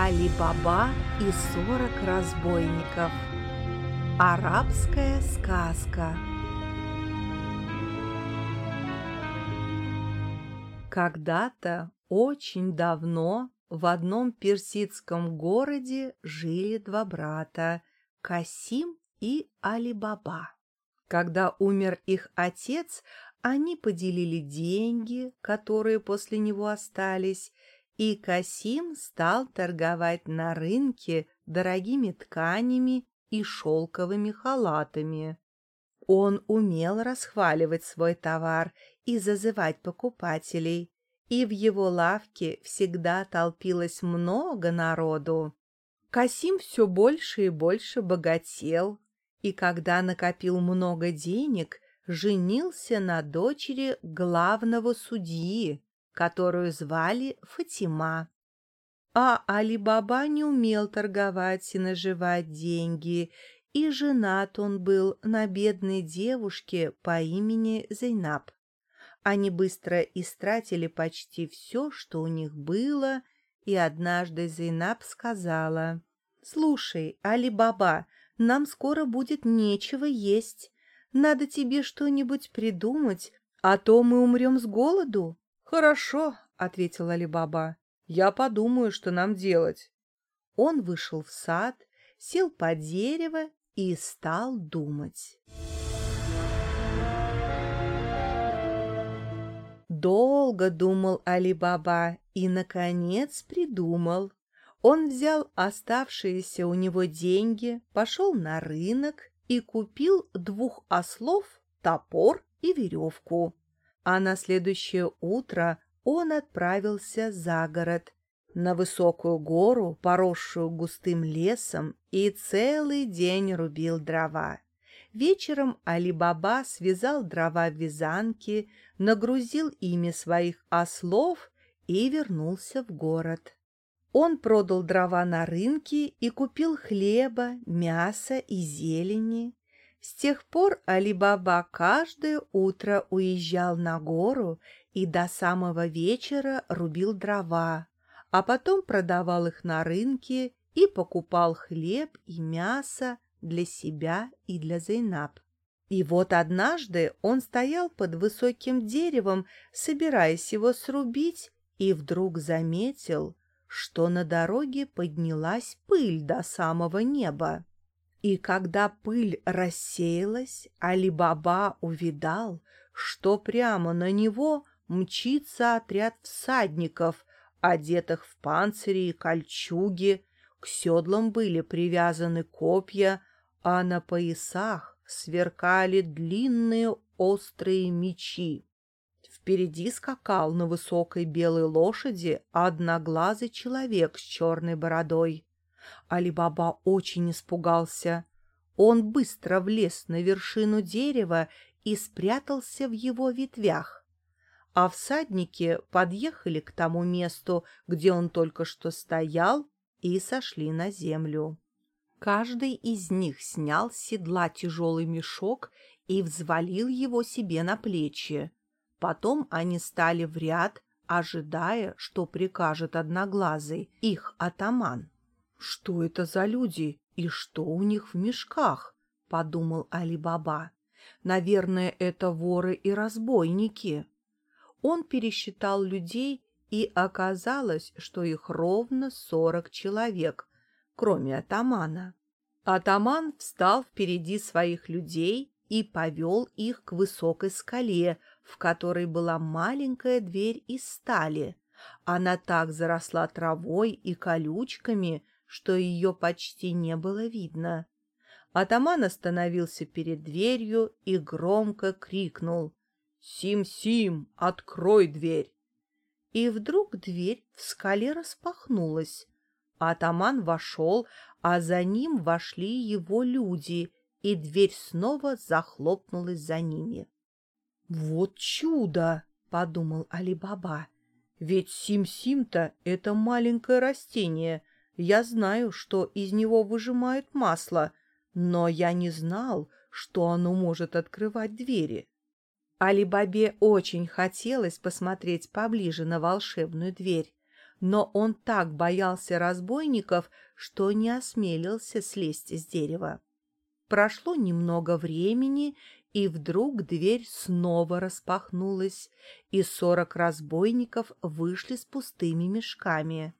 Али-Баба и сорок разбойников. Арабская сказка. Когда-то, очень давно, в одном персидском городе жили два брата – Касим и Али-Баба. Когда умер их отец, они поделили деньги, которые после него остались, и Касим стал торговать на рынке дорогими тканями и шелковыми халатами. Он умел расхваливать свой товар и зазывать покупателей, и в его лавке всегда толпилось много народу. Касим все больше и больше богател, и когда накопил много денег, женился на дочери главного судьи, которую звали Фатима. А Али-Баба не умел торговать и наживать деньги, и женат он был на бедной девушке по имени Зейнаб. Они быстро истратили почти все, что у них было, и однажды Зейнаб сказала, «Слушай, Али-Баба, нам скоро будет нечего есть. Надо тебе что-нибудь придумать, а то мы умрем с голоду». «Хорошо», — ответила Али-Баба, — «я подумаю, что нам делать». Он вышел в сад, сел под дерево и стал думать. Долго думал Али-Баба и, наконец, придумал. Он взял оставшиеся у него деньги, пошел на рынок и купил двух ослов, топор и веревку. А на следующее утро он отправился за город, на высокую гору, поросшую густым лесом, и целый день рубил дрова. Вечером Али-Баба связал дрова в вязанки, нагрузил ими своих ослов и вернулся в город. Он продал дрова на рынке и купил хлеба, мяса и зелени. С тех пор Али-Баба каждое утро уезжал на гору и до самого вечера рубил дрова, а потом продавал их на рынке и покупал хлеб и мясо для себя и для Зейнаб. И вот однажды он стоял под высоким деревом, собираясь его срубить, и вдруг заметил, что на дороге поднялась пыль до самого неба. И когда пыль рассеялась, Али-Баба увидал, что прямо на него мчится отряд всадников, одетых в панцири и кольчуги, к седлам были привязаны копья, а на поясах сверкали длинные острые мечи. Впереди скакал на высокой белой лошади одноглазый человек с черной бородой. Али-Баба очень испугался. Он быстро влез на вершину дерева и спрятался в его ветвях. А всадники подъехали к тому месту, где он только что стоял, и сошли на землю. Каждый из них снял с седла тяжелый мешок и взвалил его себе на плечи. Потом они стали в ряд, ожидая, что прикажет Одноглазый, их атаман. «Что это за люди и что у них в мешках?» — подумал Али-Баба. «Наверное, это воры и разбойники». Он пересчитал людей, и оказалось, что их ровно сорок человек, кроме атамана. Атаман встал впереди своих людей и повел их к высокой скале, в которой была маленькая дверь из стали. Она так заросла травой и колючками, что ее почти не было видно. Атаман остановился перед дверью и громко крикнул «Сим-Сим, открой дверь!» И вдруг дверь в скале распахнулась. Атаман вошел, а за ним вошли его люди, и дверь снова захлопнулась за ними. «Вот чудо!» — подумал Али-Баба. «Ведь Сим-Сим-то — это маленькое растение. Я знаю, что из него выжимают масло, но я не знал, что оно может открывать двери». Али-Бабе очень хотелось посмотреть поближе на волшебную дверь, но он так боялся разбойников, что не осмелился слезть с дерева. Прошло немного времени, и вдруг дверь снова распахнулась, и сорок разбойников вышли с пустыми мешками.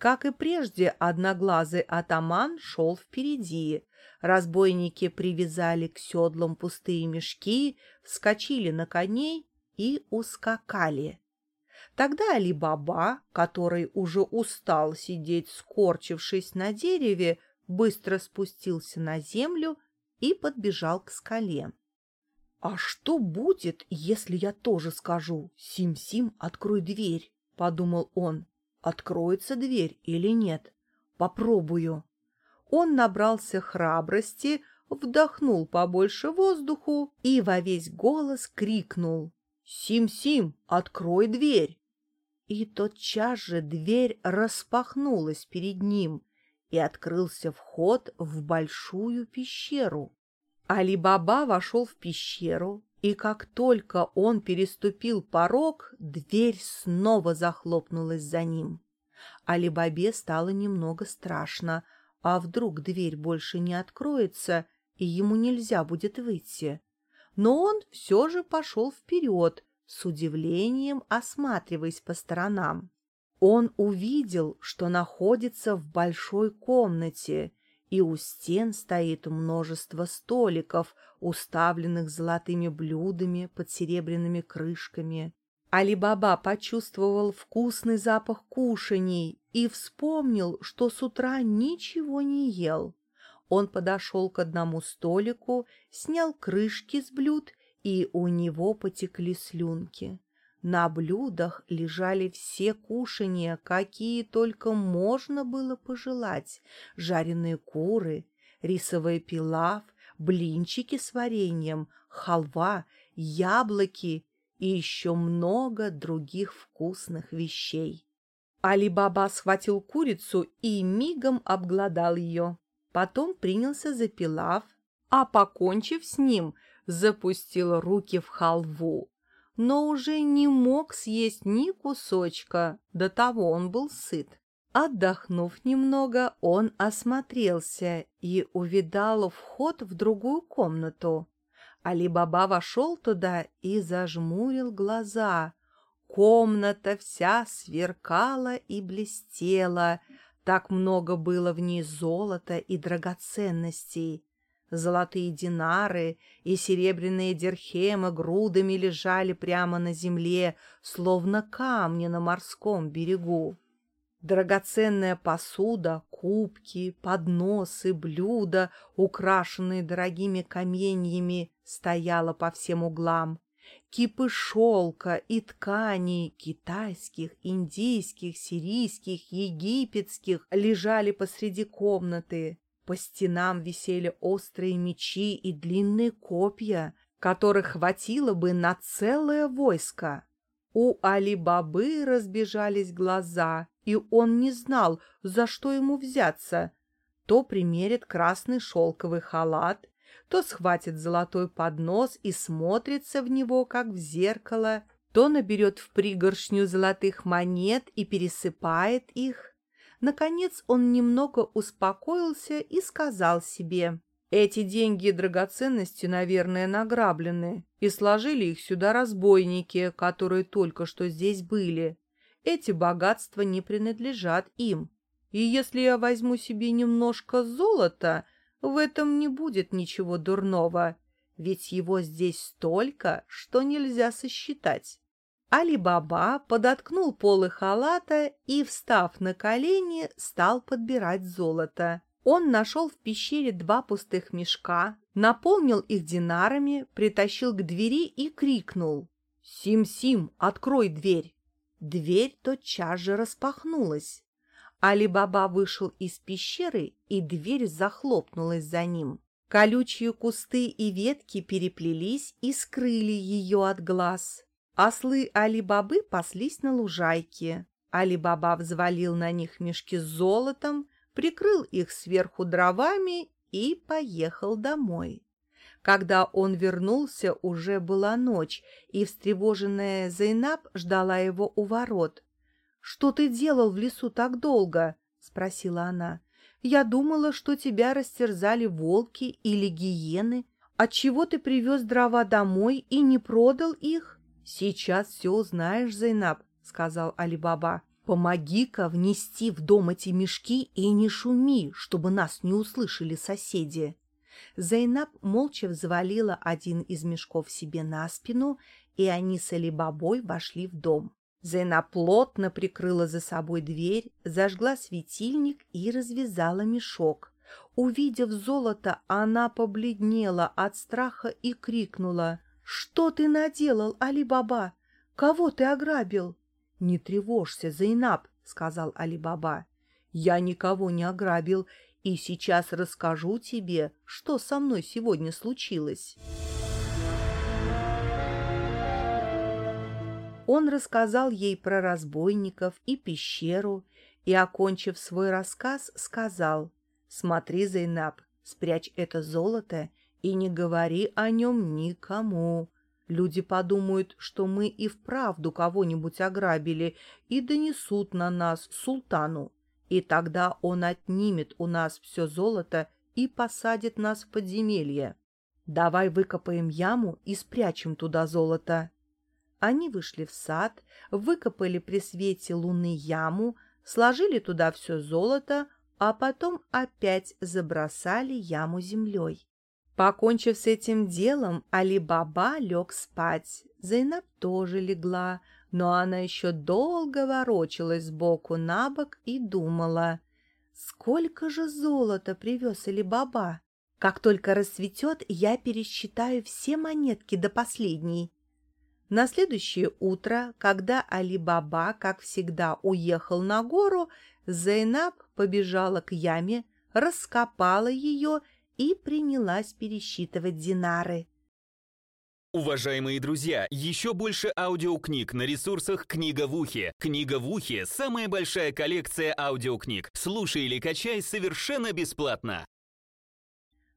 Как и прежде, одноглазый атаман шел впереди. Разбойники привязали к седлам пустые мешки, вскочили на коней и ускакали. Тогда Али-Баба, который уже устал сидеть, скорчившись на дереве, быстро спустился на землю и подбежал к скале. «А что будет, если я тоже скажу «Сим-Сим, открой дверь»?» — подумал он. «Откроется дверь или нет? Попробую». Он набрался храбрости, вдохнул побольше воздуху и во весь голос крикнул «Сим-Сим, открой дверь!» И тотчас же дверь распахнулась перед ним, и открылся вход в большую пещеру. Али-Баба вошел в пещеру, и как только он переступил порог, дверь снова захлопнулась за ним. Али-Бабе стало немного страшно, а вдруг дверь больше не откроется, и ему нельзя будет выйти но он все же пошел вперед, с удивлением осматриваясь по сторонам. Он увидел, что находится в большой комнате, и у стен стоит множество столиков, уставленных золотыми блюдами под серебряными крышками. Али-Баба почувствовал вкусный запах кушаний и вспомнил, что с утра ничего не ел. Он подошел к одному столику, снял крышки с блюд, и у него потекли слюнки. На блюдах лежали все кушания, какие только можно было пожелать. Жареные куры, рисовый пилав, блинчики с вареньем, халва, яблоки и еще много других вкусных вещей. Али-Баба схватил курицу и мигом обглодал ее. Потом принялся за пилав, а, покончив с ним, запустил руки в халву, но уже не мог съесть ни кусочка, до того он был сыт. Отдохнув немного, он осмотрелся и увидал вход в другую комнату. Али-Баба вошел туда и зажмурил глаза. Комната вся сверкала и блестела, так много было в ней золота и драгоценностей. Золотые динары и серебряные дирхемы грудами лежали прямо на земле, словно камни на морском берегу. Драгоценная посуда, кубки, подносы, блюда, украшенные дорогими каменьями, стояла по всем углам. Кипы шелка и тканей китайских, индийских, сирийских, египетских лежали посреди комнаты. По стенам висели острые мечи и длинные копья, которых хватило бы на целое войско. У Али-Бабы разбежались глаза, и он не знал, за что ему взяться. То примерит красный шелковый халат, то схватит золотой поднос и смотрится в него, как в зеркало, то наберет в пригоршню золотых монет и пересыпает их. Наконец он немного успокоился и сказал себе, «Эти деньги и драгоценности, наверное, награблены, и сложили их сюда разбойники, которые только что здесь были. Эти богатства не принадлежат им. И если я возьму себе немножко золота, в этом не будет ничего дурного, ведь его здесь столько, что нельзя сосчитать. Али-Баба подоткнул полы халата и, встав на колени, стал подбирать золото. Он нашел в пещере два пустых мешка, наполнил их динарами, притащил к двери и крикнул «Сим-Сим, открой дверь!» Дверь тотчас же распахнулась. Али-Баба вышел из пещеры, и дверь захлопнулась за ним. Колючие кусты и ветки переплелись и скрыли ее от глаз. Ослы Али-Бабы паслись на лужайке. Али-Баба взвалил на них мешки с золотом, прикрыл их сверху дровами и поехал домой. Когда он вернулся, уже была ночь, и встревоженная Зайнаб ждала его у ворот. что ты делал в лесу так долго?» — спросила она. «Я думала, что тебя растерзали волки или гиены. Отчего ты привез дрова домой и не продал их?» «Сейчас все узнаешь, Зайнаб», — сказал Алибаба. «Помоги-ка внести в дом эти мешки и не шуми, чтобы нас не услышали соседи». Зайнаб молча взвалила один из мешков себе на спину, и они с Алибабой вошли в дом. Зайнаб плотно прикрыла за собой дверь, зажгла светильник и развязала мешок. Увидев золото, она побледнела от страха и крикнула. «Что ты наделал, Али-Баба? Кого ты ограбил?» «Не тревожься, Зайнаб», — сказал Али-Баба. «Я никого не ограбил, и сейчас расскажу тебе, что со мной сегодня случилось». Он рассказал ей про разбойников и пещеру, и, окончив свой рассказ, сказал, «Смотри, Зайнаб, спрячь это золото и не говори о нем никому. Люди подумают, что мы и вправду кого-нибудь ограбили и донесут на нас султану, и тогда он отнимет у нас все золото и посадит нас в подземелье. Давай выкопаем яму и спрячем туда золото». Они вышли в сад, выкопали при свете луны яму, сложили туда все золото, а потом опять забросали яму землей. Покончив с этим делом, Али-Баба лег спать. Зайнаб тоже легла, но она еще долго ворочалась сбоку на бок и думала, сколько же золота привез Али-Баба. Как только рассветет, я пересчитаю все монетки до последней. На следующее утро, когда Али-Баба, как всегда, уехал на гору, Зейнаб побежала к яме, раскопала ее и принялась пересчитывать динары. Уважаемые друзья, еще больше аудиокниг на ресурсах «Книга в ухе». «Книга в ухе» — самая большая коллекция аудиокниг. Слушай или качай совершенно бесплатно.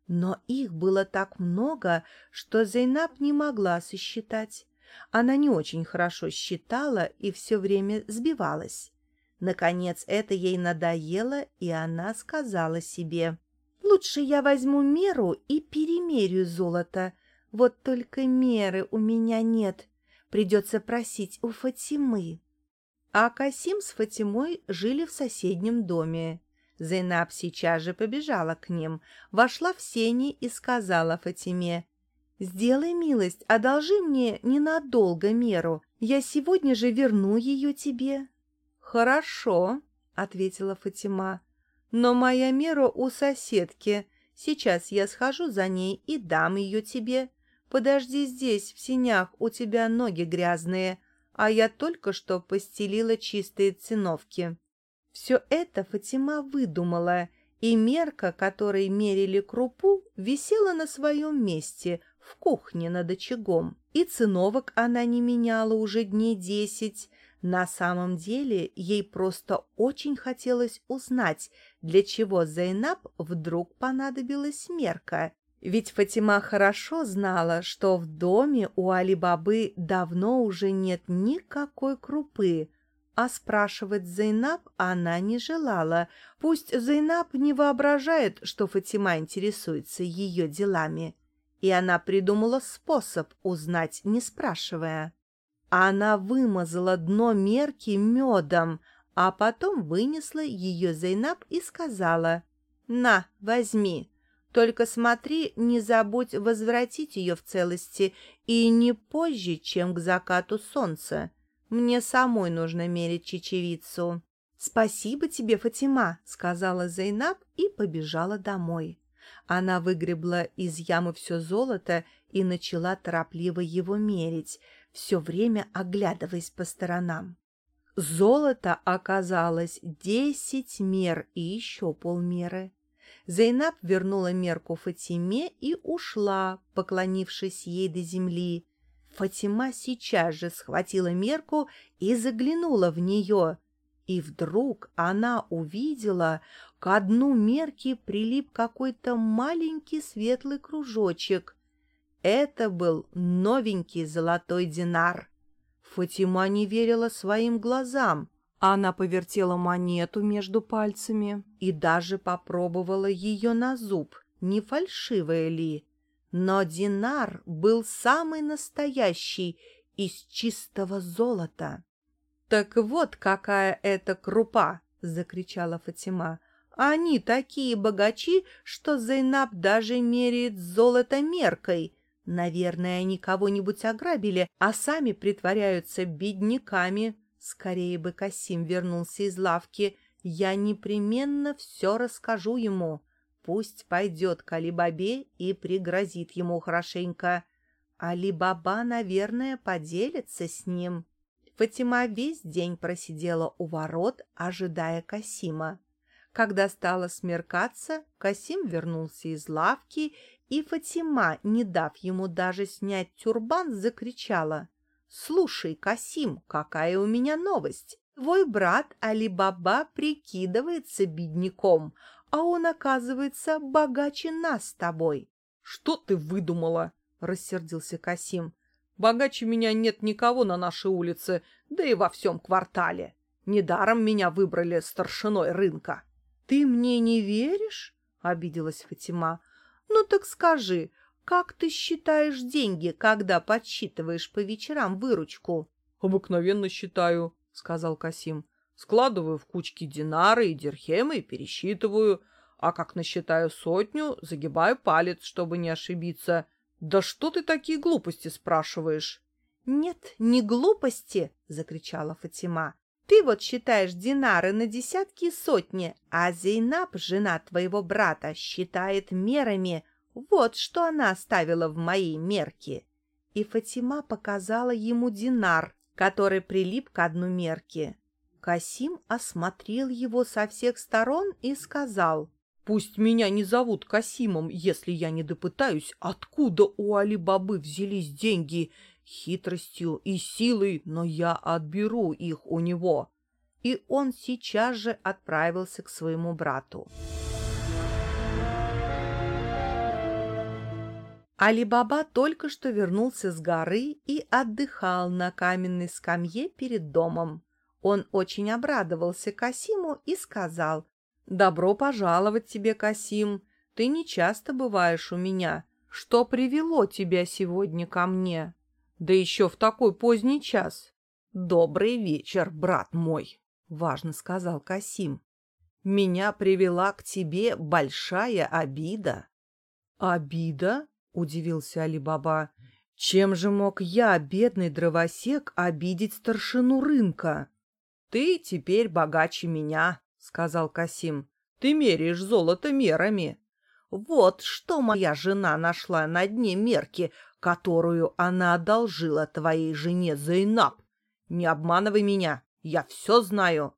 Но их было так много, что Зейнаб не могла сосчитать. Она не очень хорошо считала и все время сбивалась. Наконец это ей надоело, и она сказала себе, «Лучше я возьму меру и перемерю золото. Вот только меры у меня нет. Придется просить у Фатимы». А Касим с Фатимой жили в соседнем доме. Зейнаб сейчас же побежала к ним, вошла в сени и сказала Фатиме, «Сделай милость, одолжи мне ненадолго меру. Я сегодня же верну ее тебе». «Хорошо», — ответила Фатима. «Но моя мера у соседки. Сейчас я схожу за ней и дам ее тебе. Подожди здесь, в синях, у тебя ноги грязные, а я только что постелила чистые циновки». Все это Фатима выдумала, и мерка, которой мерили крупу, висела на своем месте — в кухне над очагом, и циновок она не меняла уже дней десять. На самом деле ей просто очень хотелось узнать, для чего Зайнаб вдруг понадобилась мерка. Ведь Фатима хорошо знала, что в доме у Али-Бабы давно уже нет никакой крупы, а спрашивать Зайнаб она не желала. Пусть Зайнаб не воображает, что Фатима интересуется ее делами и она придумала способ узнать, не спрашивая. Она вымазала дно мерки медом, а потом вынесла ее Зайнаб и сказала, «На, возьми, только смотри, не забудь возвратить ее в целости и не позже, чем к закату солнца. Мне самой нужно мерить чечевицу». «Спасибо тебе, Фатима», — сказала Зайнаб и побежала домой. Она выгребла из ямы все золото и начала торопливо его мерить, все время оглядываясь по сторонам. Золото оказалось десять мер и еще полмеры. Зейнаб вернула мерку Фатиме и ушла, поклонившись ей до земли. Фатима сейчас же схватила мерку и заглянула в нее. И вдруг она увидела, к дну мерки прилип какой-то маленький светлый кружочек. Это был новенький золотой динар. Фатима не верила своим глазам. Она повертела монету между пальцами и даже попробовала ее на зуб, не фальшивая ли. Но динар был самый настоящий, из чистого золота. «Так вот какая это крупа!» — закричала Фатима. «Они такие богачи, что Зайнаб даже меряет золото меркой. Наверное, они кого-нибудь ограбили, а сами притворяются бедняками. Скорее бы Касим вернулся из лавки. Я непременно все расскажу ему. Пусть пойдет к Алибабе и пригрозит ему хорошенько. Али-Баба, наверное, поделится с ним. Фатима весь день просидела у ворот, ожидая Касима. Когда стало смеркаться, Касим вернулся из лавки, и Фатима, не дав ему даже снять тюрбан, закричала. «Слушай, Касим, какая у меня новость! Твой брат Али-Баба прикидывается бедняком, а он, оказывается, богаче нас с тобой». «Что ты выдумала?» — рассердился Касим. «Богаче меня нет никого на нашей улице, да и во всем квартале. Недаром меня выбрали старшиной рынка». «Ты мне не веришь?» — обиделась Фатима. «Ну так скажи, как ты считаешь деньги, когда подсчитываешь по вечерам выручку?» «Обыкновенно считаю», — сказал Касим. «Складываю в кучки динары и дирхемы и пересчитываю, а как насчитаю сотню, загибаю палец, чтобы не ошибиться. Да что ты такие глупости спрашиваешь?» «Нет, не глупости!» — закричала Фатима. Ты вот считаешь динары на десятки и сотни, а Зейнаб, жена твоего брата, считает мерами. Вот что она оставила в моей мерке. И Фатима показала ему динар, который прилип к одну мерке. Касим осмотрел его со всех сторон и сказал, «Пусть меня не зовут Касимом, если я не допытаюсь, откуда у Али-Бабы взялись деньги, хитростью и силой, но я отберу их у него. И он сейчас же отправился к своему брату. Али-Баба только что вернулся с горы и отдыхал на каменной скамье перед домом. Он очень обрадовался Касиму и сказал, «Добро пожаловать тебе, Касим. Ты не часто бываешь у меня. Что привело тебя сегодня ко мне?» Да еще в такой поздний час. «Добрый вечер, брат мой», — важно сказал Касим. «Меня привела к тебе большая обида». «Обида?» — удивился Али-Баба. «Чем же мог я, бедный дровосек, обидеть старшину рынка?» «Ты теперь богаче меня», — сказал Касим. «Ты меряешь золото мерами». «Вот что моя жена нашла на дне мерки, которую она одолжила твоей жене Зайнаб. Не обманывай меня, я все знаю.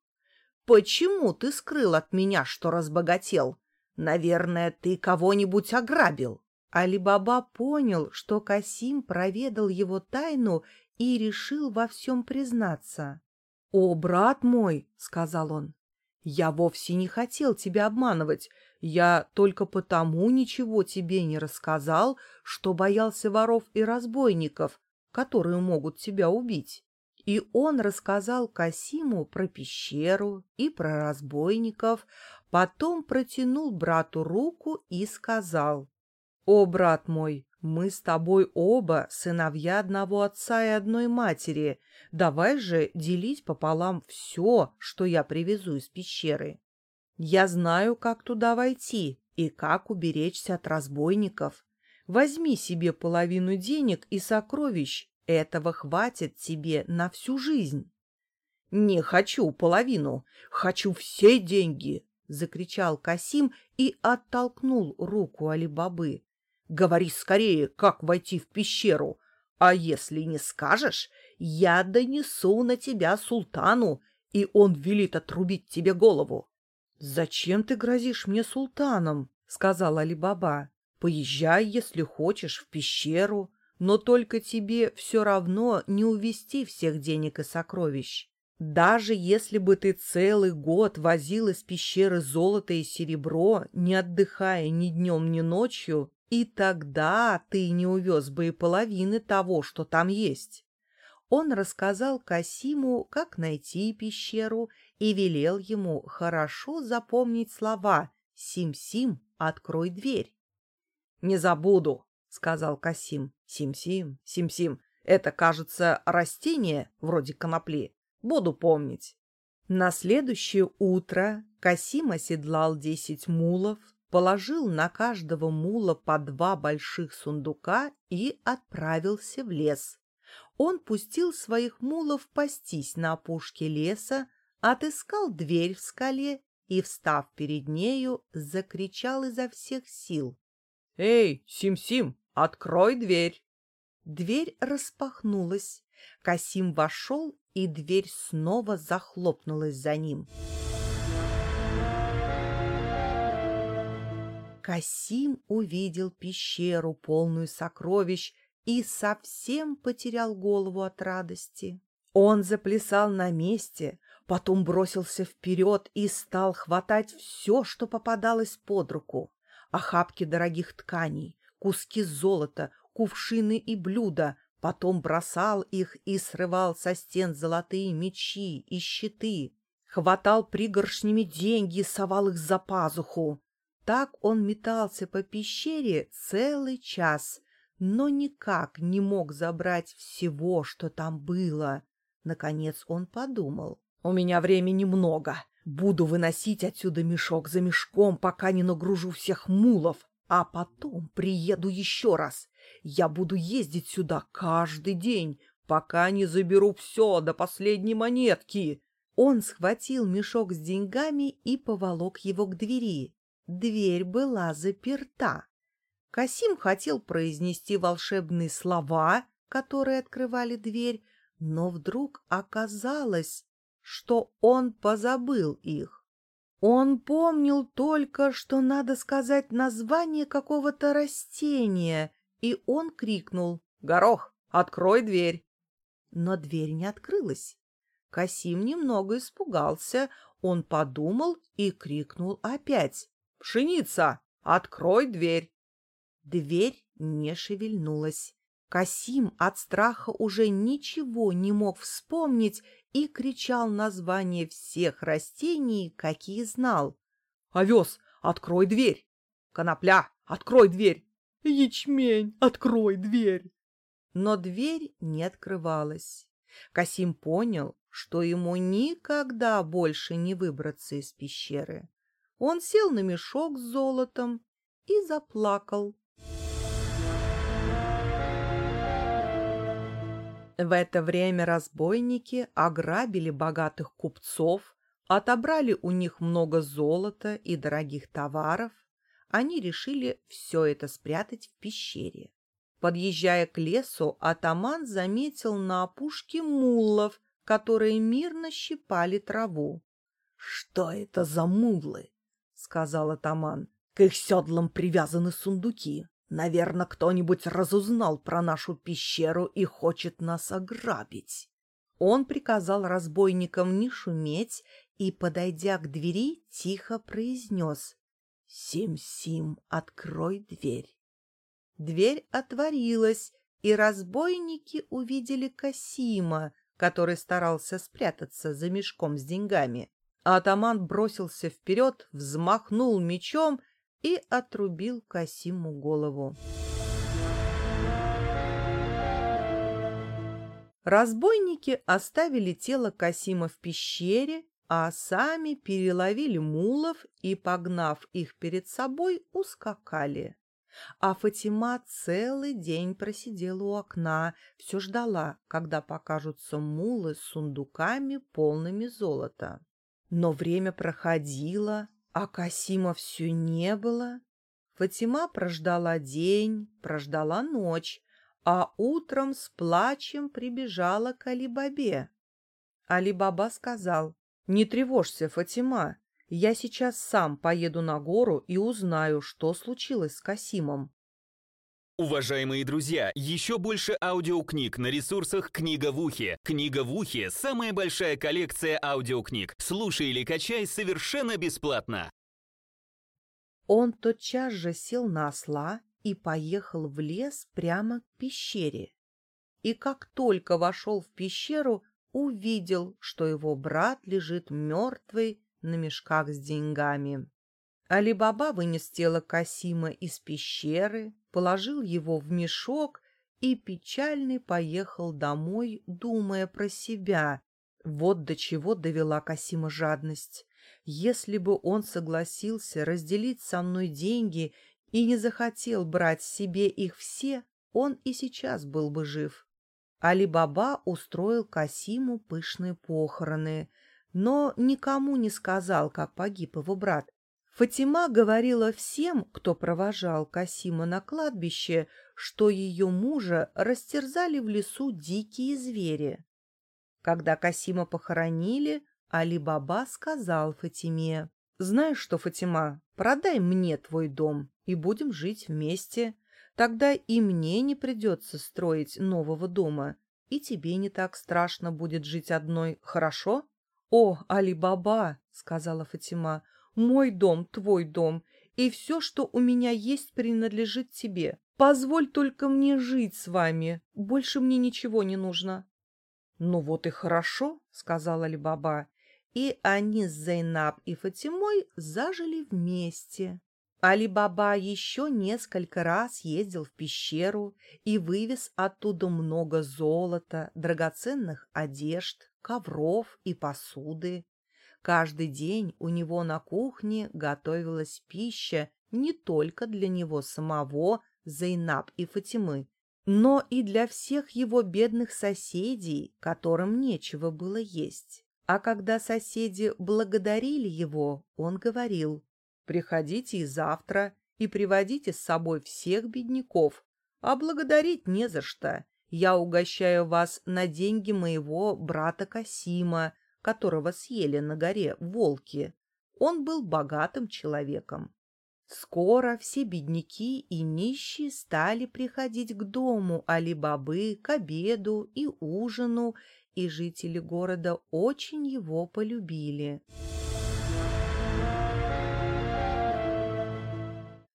Почему ты скрыл от меня, что разбогател? Наверное, ты кого-нибудь ограбил. Али-Баба понял, что Касим проведал его тайну и решил во всем признаться. — О, брат мой, — сказал он, — я вовсе не хотел тебя обманывать. Я только потому ничего тебе не рассказал, что боялся воров и разбойников, которые могут тебя убить. И он рассказал Касиму про пещеру и про разбойников, потом протянул брату руку и сказал, «О, брат мой, мы с тобой оба сыновья одного отца и одной матери. Давай же делить пополам все, что я привезу из пещеры». Я знаю, как туда войти и как уберечься от разбойников. Возьми себе половину денег и сокровищ, этого хватит тебе на всю жизнь. — Не хочу половину, хочу все деньги! — закричал Касим и оттолкнул руку Алибабы. — Говори скорее, как войти в пещеру, а если не скажешь, я донесу на тебя султану, и он велит отрубить тебе голову. «Зачем ты грозишь мне султаном?» — сказал Али-Баба. «Поезжай, если хочешь, в пещеру, но только тебе все равно не увести всех денег и сокровищ. Даже если бы ты целый год возил из пещеры золото и серебро, не отдыхая ни днем, ни ночью, и тогда ты не увез бы и половины того, что там есть». Он рассказал Касиму, как найти пещеру и велел ему хорошо запомнить слова «Сим-Сим, открой дверь». «Не забуду», — сказал Касим. «Сим-Сим, Сим-Сим, это, кажется, растение вроде конопли. Буду помнить». На следующее утро Касим оседлал десять мулов, положил на каждого мула по два больших сундука и отправился в лес. Он пустил своих мулов пастись на опушке леса, отыскал дверь в скале и, встав перед нею, закричал изо всех сил. «Эй, Сим-Сим, открой дверь!» Дверь распахнулась. Касим вошел, и дверь снова захлопнулась за ним. Касим увидел пещеру, полную сокровищ, и совсем потерял голову от радости. Он заплясал на месте, потом бросился вперед и стал хватать все, что попадалось под руку. Охапки дорогих тканей, куски золота, кувшины и блюда, потом бросал их и срывал со стен золотые мечи и щиты, хватал пригоршнями деньги и совал их за пазуху. Так он метался по пещере целый час, но никак не мог забрать всего, что там было. Наконец он подумал. «У меня времени много. Буду выносить отсюда мешок за мешком, пока не нагружу всех мулов, а потом приеду еще раз. Я буду ездить сюда каждый день, пока не заберу все до последней монетки. Он схватил мешок с деньгами и поволок его к двери. Дверь была заперта. Касим хотел произнести волшебные слова, которые открывали дверь, но вдруг оказалось, что он позабыл их. Он помнил только, что надо сказать название какого-то растения, и он крикнул «Горох, открой дверь!». Но дверь не открылась. Касим немного испугался, он подумал и крикнул опять «Пшеница, открой дверь!». Дверь не шевельнулась. Касим от страха уже ничего не мог вспомнить и кричал название всех растений, какие знал. «Овес, открой дверь! Конопля, открой дверь! Ячмень, открой дверь!» Но дверь не открывалась. Касим понял, что ему никогда больше не выбраться из пещеры. Он сел на мешок с золотом и заплакал. В это время разбойники ограбили богатых купцов, отобрали у них много золота и дорогих товаров. Они решили все это спрятать в пещере. Подъезжая к лесу, атаман заметил на опушке муллов, которые мирно щипали траву. — Что это за муллы? — сказал атаман. — К их седлам привязаны сундуки. Наверное, кто-нибудь разузнал про нашу пещеру и хочет нас ограбить. Он приказал разбойникам не шуметь и, подойдя к двери, тихо произнес «Сим-Сим, открой дверь». Дверь отворилась, и разбойники увидели Касима, который старался спрятаться за мешком с деньгами. Атаман бросился вперед, взмахнул мечом и отрубил Касиму голову. Разбойники оставили тело Касима в пещере, а сами переловили мулов и, погнав их перед собой, ускакали. А Фатима целый день просидела у окна, все ждала, когда покажутся мулы с сундуками, полными золота. Но время проходило, а Касима все не было. Фатима прождала день, прождала ночь, а утром с плачем прибежала к Алибабе. Алибаба сказал, «Не тревожься, Фатима, я сейчас сам поеду на гору и узнаю, что случилось с Касимом». Уважаемые друзья, еще больше аудиокниг на ресурсах «Книга в ухе». «Книга в ухе» — самая большая коллекция аудиокниг. Слушай или качай совершенно бесплатно. Он тотчас же сел на осла и поехал в лес прямо к пещере. И как только вошел в пещеру, увидел, что его брат лежит мертвый на мешках с деньгами. Али-Баба вынес тело Касима из пещеры, положил его в мешок и печальный поехал домой, думая про себя. Вот до чего довела Касима жадность. Если бы он согласился разделить со мной деньги и не захотел брать себе их все, он и сейчас был бы жив. Али-Баба устроил Касиму пышные похороны, но никому не сказал, как погиб его брат. Фатима говорила всем, кто провожал Касима на кладбище, что ее мужа растерзали в лесу дикие звери. Когда Касима похоронили, Али-Баба сказал Фатиме, «Знаешь что, Фатима, продай мне твой дом, и будем жить вместе. Тогда и мне не придется строить нового дома, и тебе не так страшно будет жить одной, хорошо?» «О, Али-Баба!» — сказала Фатима, — мой дом, твой дом, и все, что у меня есть, принадлежит тебе. Позволь только мне жить с вами, больше мне ничего не нужно». «Ну вот и хорошо», — сказала Алибаба, и они с Зайнаб и Фатимой зажили вместе. Али-Баба еще несколько раз ездил в пещеру и вывез оттуда много золота, драгоценных одежд, ковров и посуды. Каждый день у него на кухне готовилась пища не только для него самого, Зайнаб и Фатимы, но и для всех его бедных соседей, которым нечего было есть. А когда соседи благодарили его, он говорил, «Приходите и завтра и приводите с собой всех бедняков, а благодарить не за что. Я угощаю вас на деньги моего брата Касима, которого съели на горе волки, он был богатым человеком. Скоро все бедняки и нищие стали приходить к дому Али-Бабы, к обеду и ужину, и жители города очень его полюбили.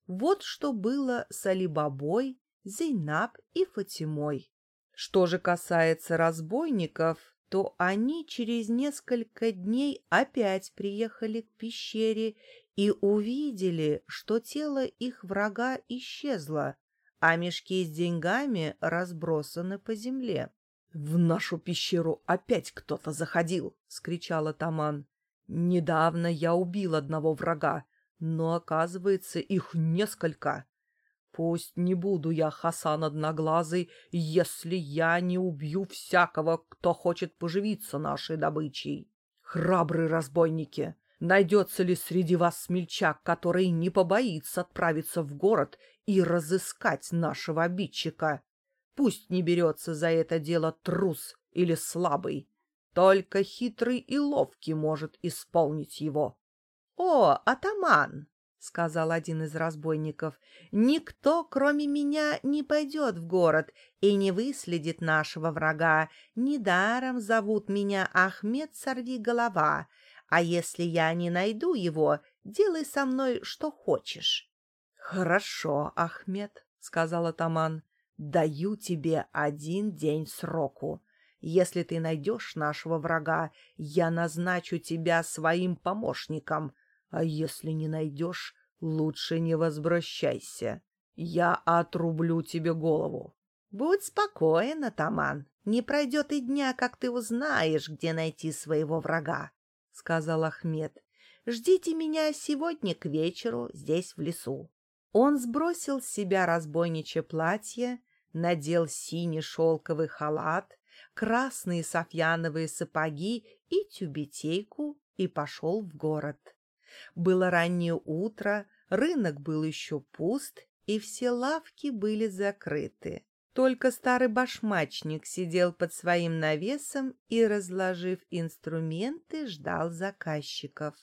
Вот что было с Али-Бабой, Зейнаб и Фатимой. Что же касается разбойников, то они через несколько дней опять приехали к пещере и увидели, что тело их врага исчезло, а мешки с деньгами разбросаны по земле. — В нашу пещеру опять кто-то заходил! — скричал атаман. — Недавно я убил одного врага, но, оказывается, их несколько. Пусть не буду я Хасан Одноглазый, если я не убью всякого, кто хочет поживиться нашей добычей. Храбрые разбойники, найдется ли среди вас смельчак, который не побоится отправиться в город и разыскать нашего обидчика? Пусть не берется за это дело трус или слабый, только хитрый и ловкий может исполнить его. — О, атаман! — сказал один из разбойников, — «никто, кроме меня, не пойдет в город и не выследит нашего врага. Недаром зовут меня Ахмед Сорви Голова, а если я не найду его, делай со мной что хочешь». «Хорошо, Ахмед», — сказал атаман, — «даю тебе один день сроку. Если ты найдешь нашего врага, я назначу тебя своим помощником» А если не найдешь, лучше не возвращайся. Я отрублю тебе голову. — Будь спокоен, атаман. Не пройдет и дня, как ты узнаешь, где найти своего врага, — сказал Ахмед. — Ждите меня сегодня к вечеру здесь, в лесу. Он сбросил с себя разбойничье платье, надел синий шелковый халат, красные софьяновые сапоги и тюбетейку и пошел в город. Было раннее утро, рынок был еще пуст, и все лавки были закрыты. Только старый башмачник сидел под своим навесом и, разложив инструменты, ждал заказчиков.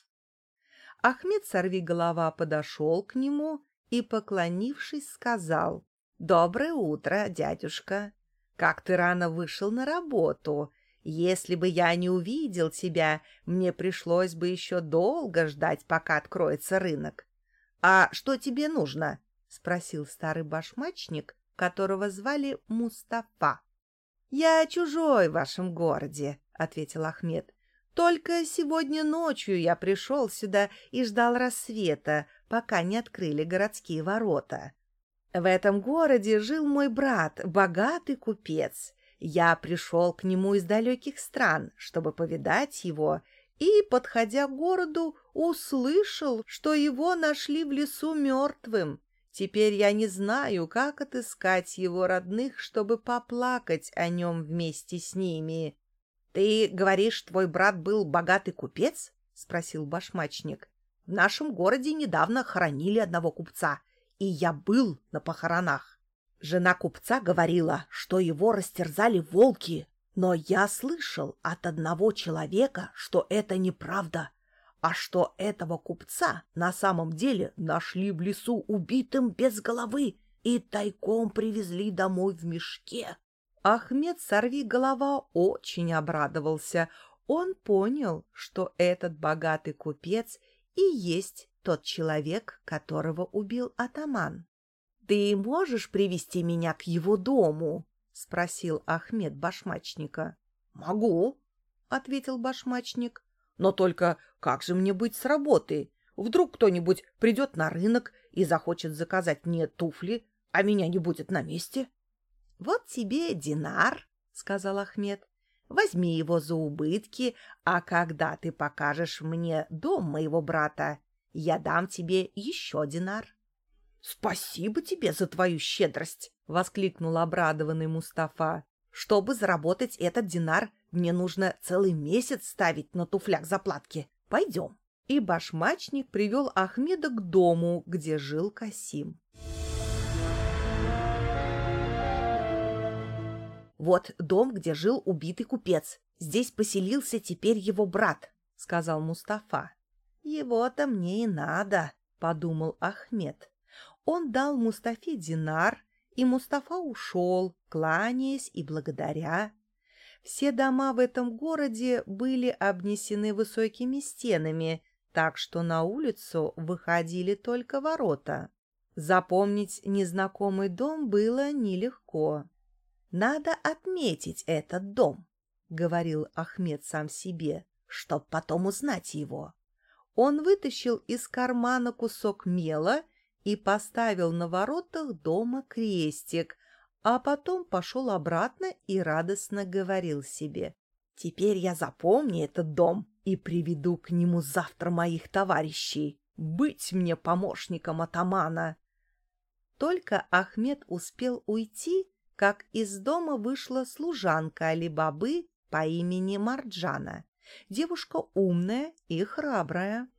Ахмед Сорвиголова подошел к нему и, поклонившись, сказал, «Доброе утро, дядюшка! Как ты рано вышел на работу! Если бы я не увидел тебя, мне пришлось бы еще долго ждать, пока откроется рынок. — А что тебе нужно? — спросил старый башмачник, которого звали Мустафа. «Я чужой в вашем городе», — ответил Ахмед. «Только сегодня ночью я пришел сюда и ждал рассвета, пока не открыли городские ворота. В этом городе жил мой брат, богатый купец. Я пришел к нему из далеких стран, чтобы повидать его, и, подходя к городу, услышал, что его нашли в лесу мертвым. Теперь я не знаю, как отыскать его родных, чтобы поплакать о нем вместе с ними. — Ты говоришь, твой брат был богатый купец? — спросил башмачник. — В нашем городе недавно хоронили одного купца, и я был на похоронах. Жена купца говорила, что его растерзали волки, но я слышал от одного человека, что это неправда, а что этого купца на самом деле нашли в лесу убитым без головы и тайком привезли домой в мешке. Ахмед Сорви голова очень обрадовался. Он понял, что этот богатый купец и есть тот человек, которого убил атаман. «Ты можешь привести меня к его дому?» — спросил Ахмед башмачника. «Могу», — ответил башмачник. «Но только как же мне быть с работой? Вдруг кто-нибудь придет на рынок и захочет заказать мне туфли, а меня не будет на месте?» «Вот тебе динар», — сказал Ахмед. «Возьми его за убытки, а когда ты покажешь мне дом моего брата, я дам тебе еще динар. — Спасибо тебе за твою щедрость! — воскликнул обрадованный Мустафа. — Чтобы заработать этот динар, мне нужно целый месяц ставить на туфлях заплатки. Пойдем. И башмачник привел Ахмеда к дому, где жил Касим. «Вот дом, где жил убитый купец. Здесь поселился теперь его брат», — сказал Мустафа. «Его-то мне и надо», — подумал Ахмед. Он дал Мустафе динар, и Мустафа ушел, кланяясь и благодаря. Все дома в этом городе были обнесены высокими стенами, так что на улицу выходили только ворота. Запомнить незнакомый дом было нелегко. «Надо отметить этот дом», — говорил Ахмед сам себе, — «чтоб потом узнать его». Он вытащил из кармана кусок мела и поставил на воротах дома крестик, а потом пошел обратно и радостно говорил себе. «Теперь я запомню этот дом и приведу к нему завтра моих товарищей. Быть мне помощником атамана!» Только Ахмед успел уйти, как из дома вышла служанка Али-Бабы по имени Марджана. Девушка умная и храбрая.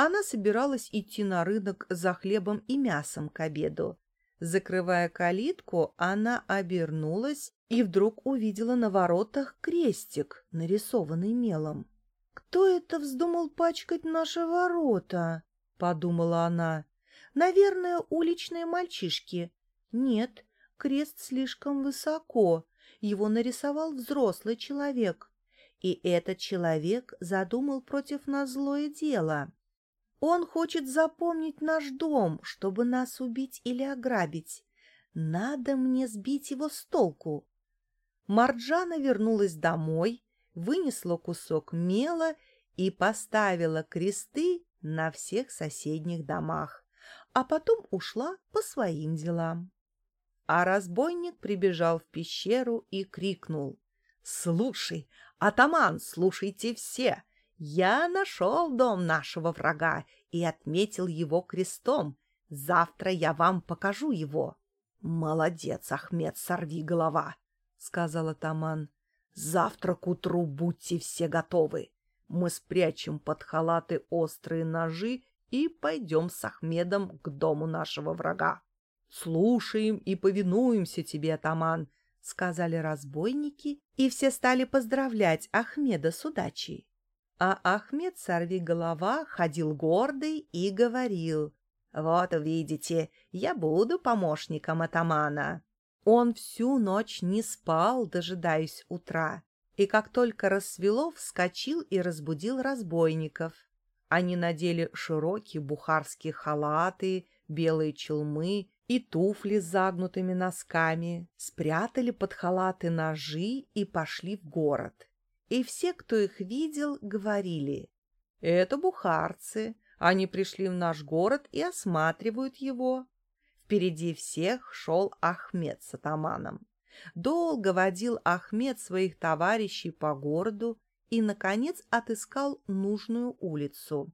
Она собиралась идти на рынок за хлебом и мясом к обеду. Закрывая калитку, она обернулась и вдруг увидела на воротах крестик, нарисованный мелом. «Кто это вздумал пачкать наши ворота?» — подумала она. «Наверное, уличные мальчишки. Нет, крест слишком высоко. Его нарисовал взрослый человек. И этот человек задумал против нас злое дело. Он хочет запомнить наш дом, чтобы нас убить или ограбить. Надо мне сбить его с толку. Марджана вернулась домой, вынесла кусок мела и поставила кресты на всех соседних домах, а потом ушла по своим делам. А разбойник прибежал в пещеру и крикнул. «Слушай, атаман, слушайте все! Я нашел дом нашего врага и отметил его крестом. Завтра я вам покажу его. — Молодец, Ахмед, сорви голова, — сказал атаман. — Завтра к утру будьте все готовы. Мы спрячем под халаты острые ножи и пойдем с Ахмедом к дому нашего врага. — Слушаем и повинуемся тебе, атаман, — сказали разбойники, и все стали поздравлять Ахмеда с удачей. А Ахмед Сорвиголова ходил гордый и говорил, «Вот увидите, я буду помощником атамана». Он всю ночь не спал, дожидаясь утра, и как только рассвело, вскочил и разбудил разбойников. Они надели широкие бухарские халаты, белые челмы и туфли с загнутыми носками, спрятали под халаты ножи и пошли в город. И все, кто их видел, говорили, «Это бухарцы, они пришли в наш город и осматривают его». Впереди всех шел Ахмед с атаманом. Долго водил Ахмед своих товарищей по городу и, наконец, отыскал нужную улицу.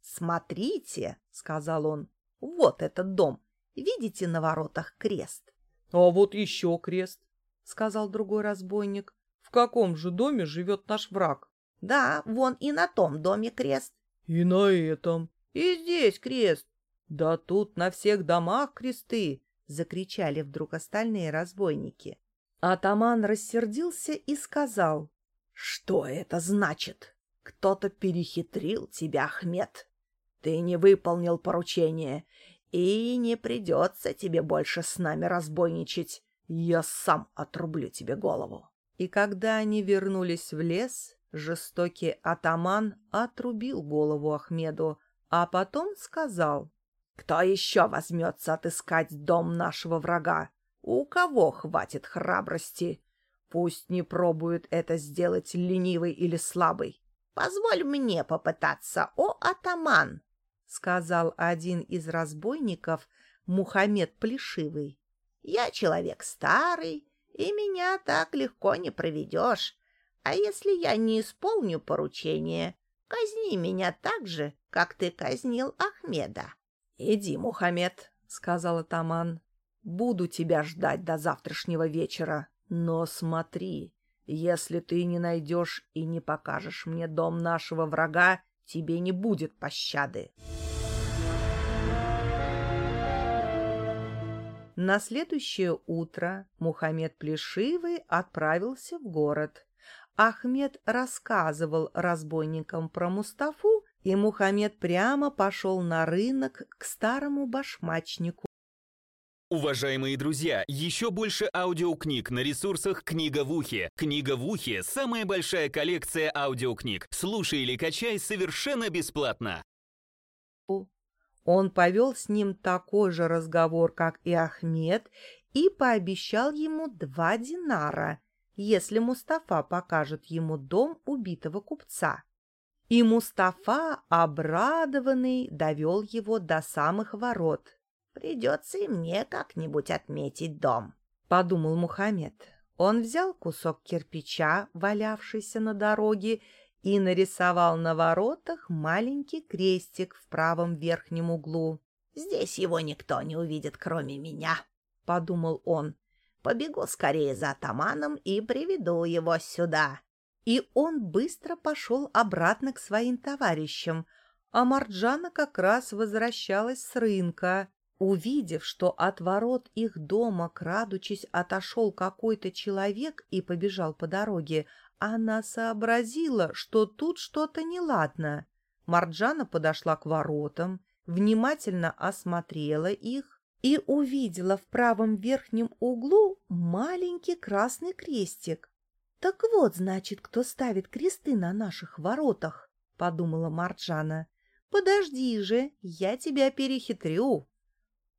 «Смотрите», — сказал он, — «вот этот дом. Видите на воротах крест?» «А вот еще крест», — сказал другой разбойник. «В каком же доме живет наш враг?» «Да, вон и на том доме крест». «И на этом». «И здесь крест». «Да тут на всех домах кресты», — закричали вдруг остальные разбойники. Атаман рассердился и сказал, «Что это значит? Кто-то перехитрил тебя, Ахмед. Ты не выполнил поручение, и не придется тебе больше с нами разбойничать. Я сам отрублю тебе голову». И когда они вернулись в лес, жестокий атаман отрубил голову Ахмеду, а потом сказал, кто еще возьмется отыскать дом нашего врага? У кого хватит храбрости? Пусть не пробует это сделать ленивый или слабый. Позволь мне попытаться, о атаман, — сказал один из разбойников, Мухаммед Плешивый. Я человек старый, и меня так легко не проведешь. А если я не исполню поручение, казни меня так же, как ты казнил Ахмеда. — Иди, Мухаммед, — сказал атаман, — буду тебя ждать до завтрашнего вечера. Но смотри, если ты не найдешь и не покажешь мне дом нашего врага, тебе не будет пощады. На следующее утро Мухаммед Плешивый отправился в город. Ахмед рассказывал разбойникам про Мустафу и Мухаммед прямо пошел на рынок к старому башмачнику. Уважаемые друзья, еще больше аудиокниг на ресурсах «Книга в ухе». «Книга в ухе» — самая большая коллекция аудиокниг. Слушай или качай совершенно бесплатно. Он повел с ним такой же разговор, как и Ахмед, и пообещал ему два динара, если Мустафа покажет ему дом убитого купца. И Мустафа, обрадованный, довел его до самых ворот. «Придется и мне как-нибудь отметить дом», — подумал Мухаммед. Он взял кусок кирпича, валявшийся на дороге, и нарисовал на воротах маленький крестик в правом верхнем углу. «Здесь его никто не увидит, кроме меня», — подумал он. «Побегу скорее за атаманом и приведу его сюда» и он быстро пошел обратно к своим товарищам, а Марджана как раз возвращалась с рынка. Увидев, что от ворот их дома, крадучись, отошел какой-то человек и побежал по дороге, она сообразила, что тут что-то неладно. Марджана подошла к воротам, внимательно осмотрела их и увидела в правом верхнем углу маленький красный крестик. «Так вот, значит, кто ставит кресты на наших воротах», — подумала Марджана. «Подожди же, я тебя перехитрю».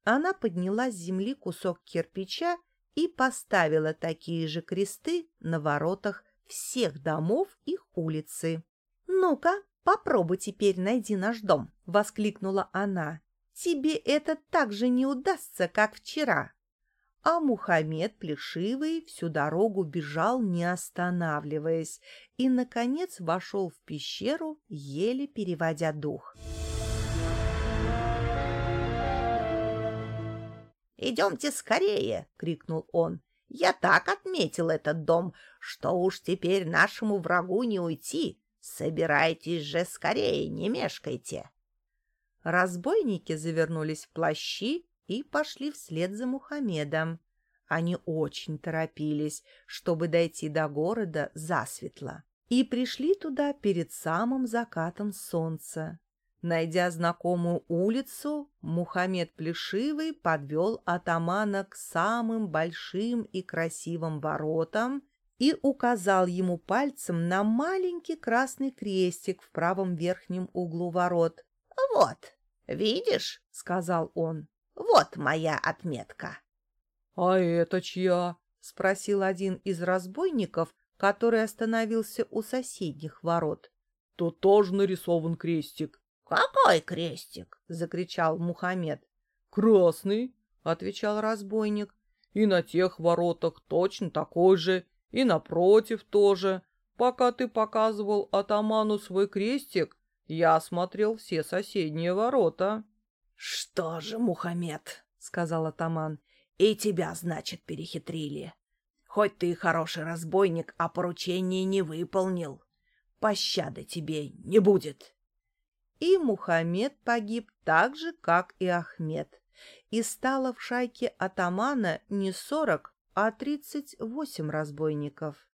Она подняла с земли кусок кирпича и поставила такие же кресты на воротах всех домов их улицы. «Ну-ка, попробуй теперь найди наш дом», — воскликнула она. «Тебе это так же не удастся, как вчера» а Мухаммед Плешивый всю дорогу бежал, не останавливаясь, и, наконец, вошел в пещеру, еле переводя дух. «Идемте скорее!» — крикнул он. «Я так отметил этот дом, что уж теперь нашему врагу не уйти. Собирайтесь же скорее, не мешкайте!» Разбойники завернулись в плащи и пошли вслед за Мухаммедом. Они очень торопились, чтобы дойти до города засветло, и пришли туда перед самым закатом солнца. Найдя знакомую улицу, Мухаммед Плешивый подвел атамана к самым большим и красивым воротам и указал ему пальцем на маленький красный крестик в правом верхнем углу ворот. «Вот, видишь?» — сказал он. «Вот моя отметка». «А это чья?» — спросил один из разбойников, который остановился у соседних ворот. «Тут тоже нарисован крестик». «Какой крестик?» — закричал Мухаммед. «Красный», — отвечал разбойник. «И на тех воротах точно такой же, и напротив тоже. Пока ты показывал атаману свой крестик, я осмотрел все соседние ворота». «Что же, Мухаммед?» — сказал атаман. «И тебя, значит, перехитрили. Хоть ты и хороший разбойник, а поручение не выполнил. Пощады тебе не будет». И Мухаммед погиб так же, как и Ахмед. И стало в шайке атамана не сорок, а тридцать восемь разбойников.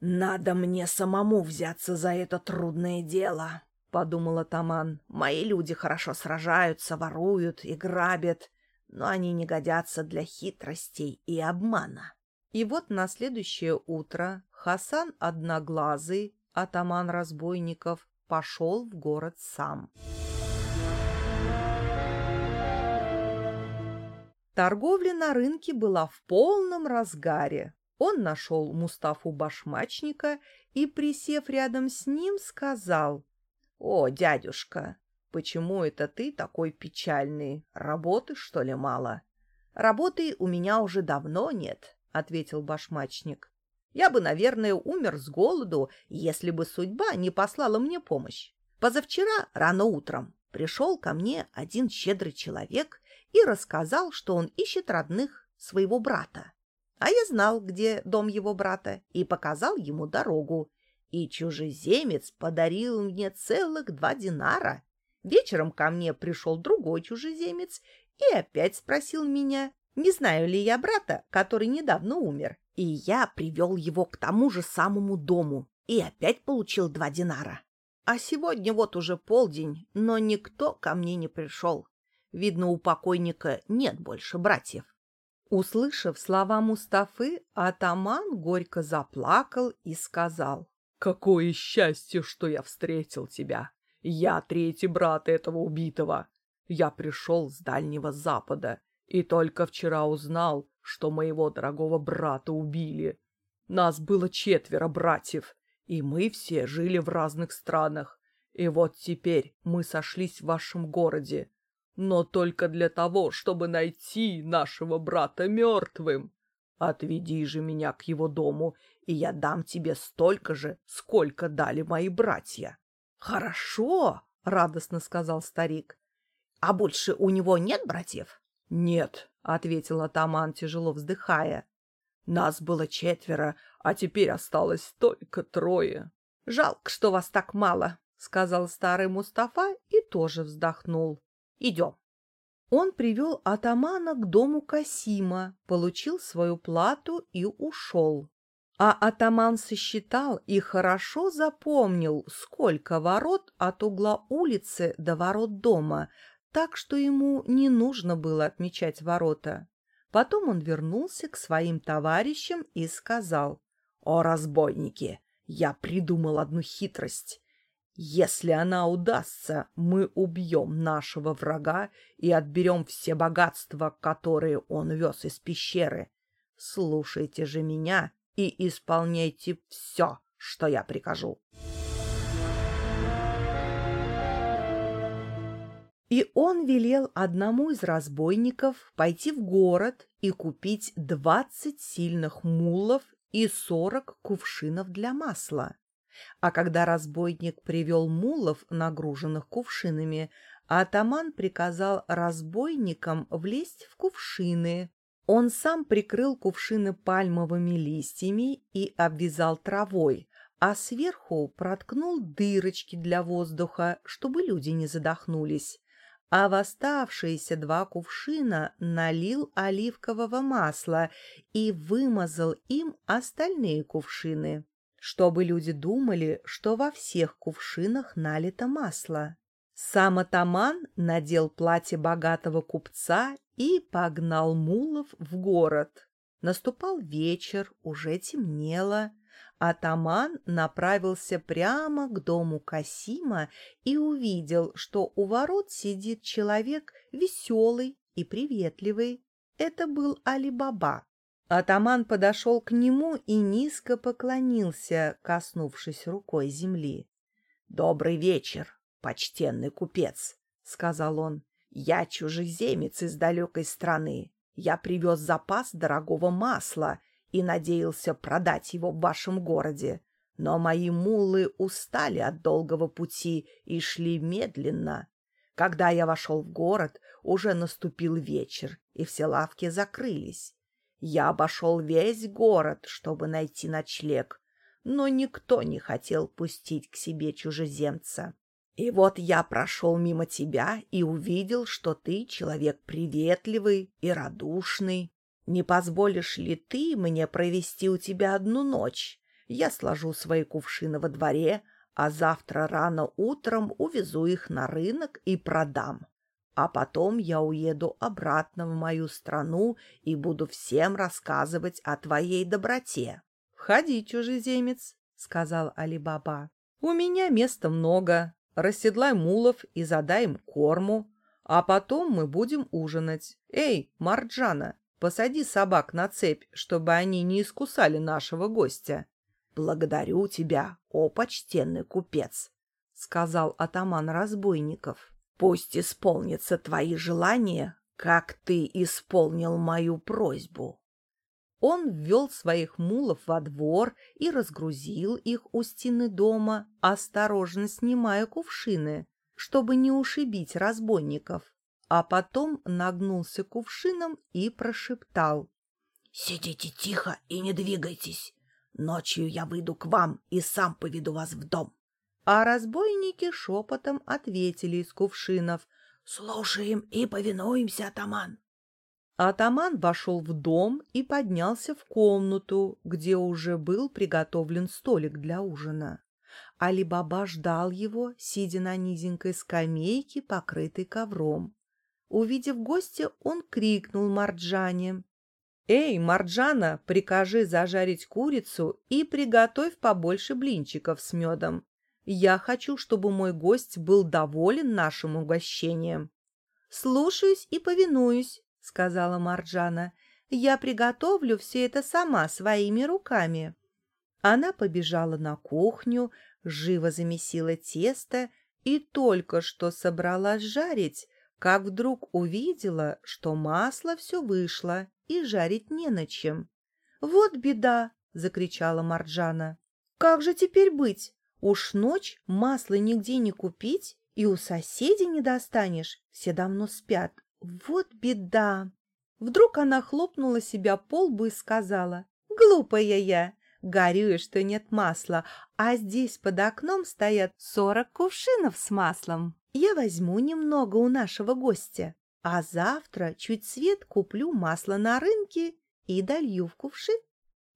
«Надо мне самому взяться за это трудное дело», — подумал атаман. «Мои люди хорошо сражаются, воруют и грабят, но они не годятся для хитростей и обмана». И вот на следующее утро Хасан Одноглазый, атаман разбойников, пошел в город сам. Торговля на рынке была в полном разгаре. Он нашел Мустафу Башмачника и, присев рядом с ним, сказал, «О, дядюшка, почему это ты такой печальный? Работы, что ли, мало?» «Работы у меня уже давно нет», — ответил Башмачник. «Я бы, наверное, умер с голоду, если бы судьба не послала мне помощь. Позавчера, рано утром, пришел ко мне один щедрый человек и рассказал, что он ищет родных своего брата. А я знал, где дом его брата, и показал ему дорогу. И чужеземец подарил мне целых два динара. Вечером ко мне пришел другой чужеземец и опять спросил меня, не знаю ли я брата, который недавно умер. И я привел его к тому же самому дому и опять получил два динара. А сегодня вот уже полдень, но никто ко мне не пришел. Видно, у покойника нет больше братьев. Услышав слова Мустафы, атаман горько заплакал и сказал. «Какое счастье, что я встретил тебя! Я третий брат этого убитого. Я пришел с Дальнего Запада и только вчера узнал, что моего дорогого брата убили. Нас было четверо братьев, и мы все жили в разных странах. И вот теперь мы сошлись в вашем городе, но только для того, чтобы найти нашего брата мертвым. Отведи же меня к его дому, и я дам тебе столько же, сколько дали мои братья. — Хорошо, — радостно сказал старик. — А больше у него нет братьев? — Нет, — ответил атаман, тяжело вздыхая. — Нас было четверо, а теперь осталось только трое. — Жалко, что вас так мало, — сказал старый Мустафа и тоже вздохнул. Идем. Он привел атамана к дому Касима, получил свою плату и ушел. А атаман сосчитал и хорошо запомнил, сколько ворот от угла улицы до ворот дома, так что ему не нужно было отмечать ворота. Потом он вернулся к своим товарищам и сказал, «О, разбойники, я придумал одну хитрость. Если она удастся, мы убьем нашего врага и отберем все богатства, которые он вез из пещеры. Слушайте же меня и исполняйте все, что я прикажу. И он велел одному из разбойников пойти в город и купить двадцать сильных мулов и сорок кувшинов для масла. А когда разбойник привел мулов, нагруженных кувшинами, атаман приказал разбойникам влезть в кувшины. Он сам прикрыл кувшины пальмовыми листьями и обвязал травой, а сверху проткнул дырочки для воздуха, чтобы люди не задохнулись. А в оставшиеся два кувшина налил оливкового масла и вымазал им остальные кувшины чтобы люди думали, что во всех кувшинах налито масло. Сам атаман надел платье богатого купца и погнал мулов в город. Наступал вечер, уже темнело. Атаман направился прямо к дому Касима и увидел, что у ворот сидит человек веселый и приветливый. Это был Али-Баба. Атаман подошел к нему и низко поклонился, коснувшись рукой земли. — Добрый вечер, почтенный купец, — сказал он. — Я чужеземец из далекой страны. Я привез запас дорогого масла и надеялся продать его в вашем городе. Но мои мулы устали от долгого пути и шли медленно. Когда я вошел в город, уже наступил вечер, и все лавки закрылись. Я обошел весь город, чтобы найти ночлег, но никто не хотел пустить к себе чужеземца. И вот я прошел мимо тебя и увидел, что ты человек приветливый и радушный. Не позволишь ли ты мне провести у тебя одну ночь? Я сложу свои кувшины во дворе, а завтра рано утром увезу их на рынок и продам. А потом я уеду обратно в мою страну и буду всем рассказывать о твоей доброте. — Входи, чужеземец, — сказал Али-Баба. — У меня места много, расседлай мулов и задай им корму, а потом мы будем ужинать. Эй, Марджана, посади собак на цепь, чтобы они не искусали нашего гостя. — Благодарю тебя, о почтенный купец, — сказал атаман разбойников. — Пусть исполнятся твои желания, как ты исполнил мою просьбу. Он ввел своих мулов во двор и разгрузил их у стены дома, осторожно снимая кувшины, чтобы не ушибить разбойников, а потом нагнулся к кувшинам и прошептал. — Сидите тихо и не двигайтесь. Ночью я выйду к вам и сам поведу вас в дом. А разбойники шепотом ответили из кувшинов. — Слушаем и повинуемся, атаман. Атаман вошел в дом и поднялся в комнату, где уже был приготовлен столик для ужина. Али-Баба ждал его, сидя на низенькой скамейке, покрытой ковром. Увидев гостя, он крикнул Марджане. «Эй, Марджана, прикажи зажарить курицу и приготовь побольше блинчиков с медом. Я хочу, чтобы мой гость был доволен нашим угощением». «Слушаюсь и повинуюсь», — сказала Марджана. «Я приготовлю все это сама, своими руками». Она побежала на кухню, живо замесила тесто и только что собралась жарить, как вдруг увидела, что масло все вышло и жарить не на чем. «Вот беда!» — закричала Марджана. «Как же теперь быть? Уж ночь масла нигде не купить и у соседей не достанешь, все давно спят. Вот беда! Вдруг она хлопнула себя по лбу и сказала, «Глупая я! Горюю, что нет масла, а здесь под окном стоят сорок кувшинов с маслом. Я возьму немного у нашего гостя, а завтра чуть свет куплю масло на рынке и долью в кувшин».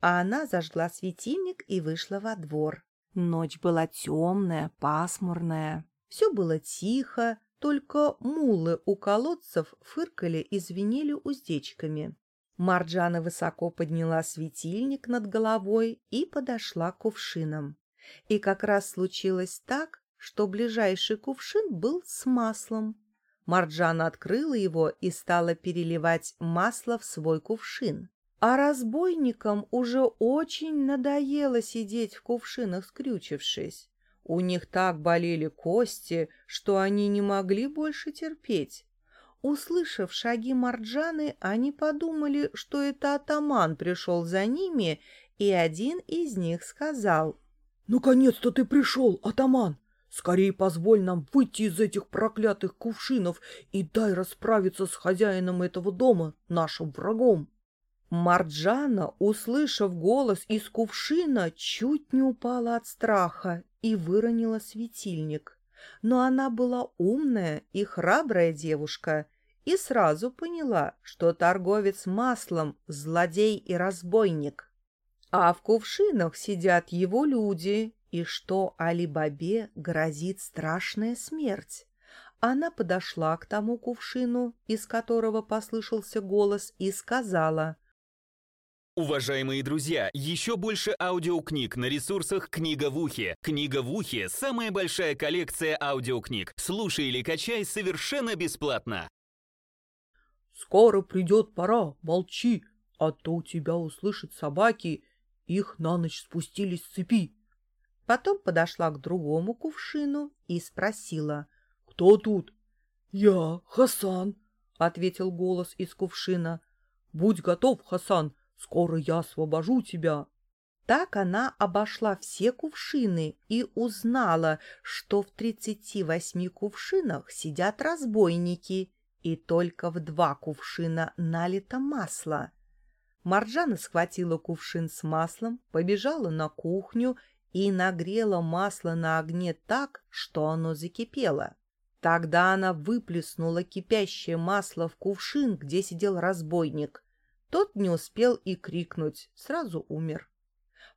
А она зажгла светильник и вышла во двор. Ночь была темная, пасмурная. Все было тихо, только мулы у колодцев фыркали и звенели уздечками. Марджана высоко подняла светильник над головой и подошла к кувшинам. И как раз случилось так, что ближайший кувшин был с маслом. Марджана открыла его и стала переливать масло в свой кувшин. А разбойникам уже очень надоело сидеть в кувшинах, скрючившись. У них так болели кости, что они не могли больше терпеть. Услышав шаги Марджаны, они подумали, что это атаман пришел за ними, и один из них сказал. «Наконец-то ты пришел, атаман! Скорее позволь нам выйти из этих проклятых кувшинов и дай расправиться с хозяином этого дома, нашим врагом!» Марджана, услышав голос из кувшина, чуть не упала от страха и выронила светильник. Но она была умная и храбрая девушка и сразу поняла, что торговец маслом — злодей и разбойник. А в кувшинах сидят его люди, и что Али-Бабе грозит страшная смерть. Она подошла к тому кувшину, из которого послышался голос, и сказала — Уважаемые друзья, еще больше аудиокниг на ресурсах «Книга в ухе». «Книга в ухе» — самая большая коллекция аудиокниг. Слушай или качай совершенно бесплатно. «Скоро придет пора, молчи, а то у тебя услышат собаки. Их на ночь спустили с цепи». Потом подошла к другому кувшину и спросила. «Кто тут?» «Я, Хасан», — ответил голос из кувшина. «Будь готов, Хасан, Скоро я освобожу тебя. Так она обошла все кувшины и узнала, что в тридцати восьми кувшинах сидят разбойники, и только в два кувшина налито масло. Марджана схватила кувшин с маслом, побежала на кухню и нагрела масло на огне так, что оно закипело. Тогда она выплеснула кипящее масло в кувшин, где сидел разбойник. Тот не успел и крикнуть, сразу умер.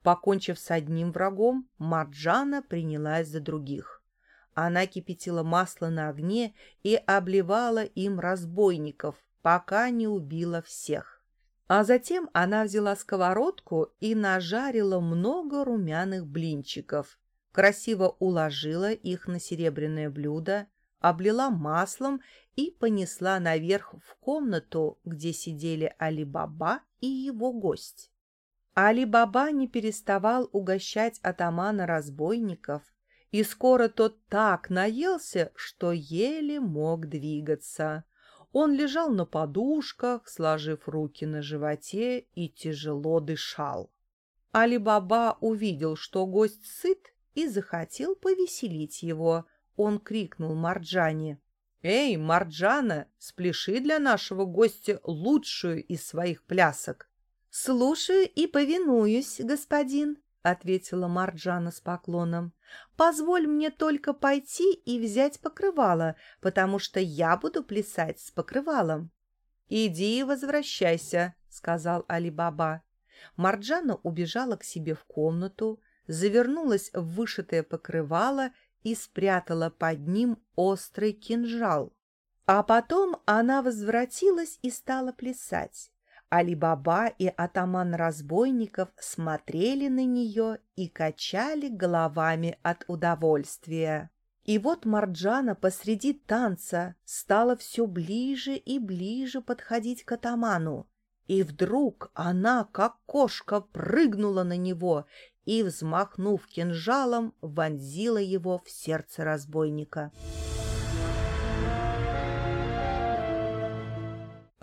Покончив с одним врагом, Марджана принялась за других. Она кипятила масло на огне и обливала им разбойников, пока не убила всех. А затем она взяла сковородку и нажарила много румяных блинчиков, красиво уложила их на серебряное блюдо, облила маслом и понесла наверх в комнату, где сидели Али-Баба и его гость. Али-Баба не переставал угощать атамана разбойников, и скоро тот так наелся, что еле мог двигаться. Он лежал на подушках, сложив руки на животе и тяжело дышал. Али-Баба увидел, что гость сыт, и захотел повеселить его. Он крикнул Марджане. «Эй, Марджана, спляши для нашего гостя лучшую из своих плясок!» «Слушаю и повинуюсь, господин», — ответила Марджана с поклоном. «Позволь мне только пойти и взять покрывало, потому что я буду плясать с покрывалом». «Иди и возвращайся», — сказал Али-Баба. Марджана убежала к себе в комнату, завернулась в вышитое покрывало и спрятала под ним острый кинжал. А потом она возвратилась и стала плясать. Али-Баба и атаман разбойников смотрели на нее и качали головами от удовольствия. И вот Марджана посреди танца стала все ближе и ближе подходить к атаману. И вдруг она, как кошка, прыгнула на него и, взмахнув кинжалом, вонзила его в сердце разбойника.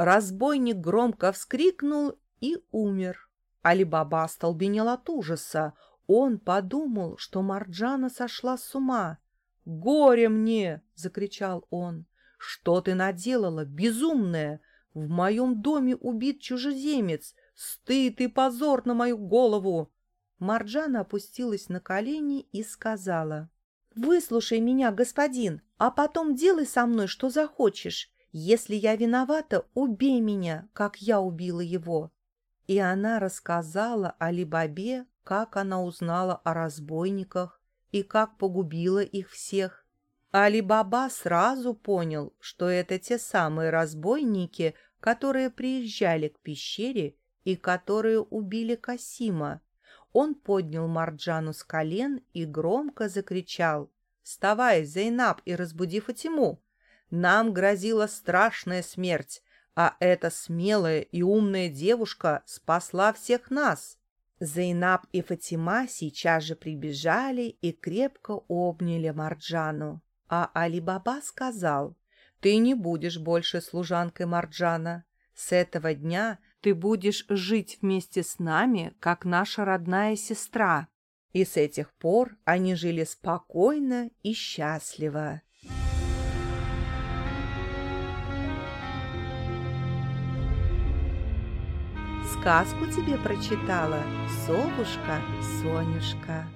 Разбойник громко вскрикнул и умер. Алибаба остолбенел от ужаса. Он подумал, что Марджана сошла с ума. «Горе мне!» — закричал он. «Что ты наделала, безумная? В моем доме убит чужеземец. Стыд и позор на мою голову!» Марджана опустилась на колени и сказала. «Выслушай меня, господин, а потом делай со мной, что захочешь. Если я виновата, убей меня, как я убила его». И она рассказала Али-Бабе, как она узнала о разбойниках и как погубила их всех. Али-Баба сразу понял, что это те самые разбойники, которые приезжали к пещере и которые убили Касима. Он поднял Марджану с колен и громко закричал. «Вставай, Зейнаб, и разбуди Фатиму! Нам грозила страшная смерть, а эта смелая и умная девушка спасла всех нас!» Зейнаб и Фатима сейчас же прибежали и крепко обняли Марджану. А Али-Баба сказал, «Ты не будешь больше служанкой Марджана. С этого дня ты будешь жить вместе с нами, как наша родная сестра». И с этих пор они жили спокойно и счастливо. Сказку тебе прочитала совушка Сонюшка.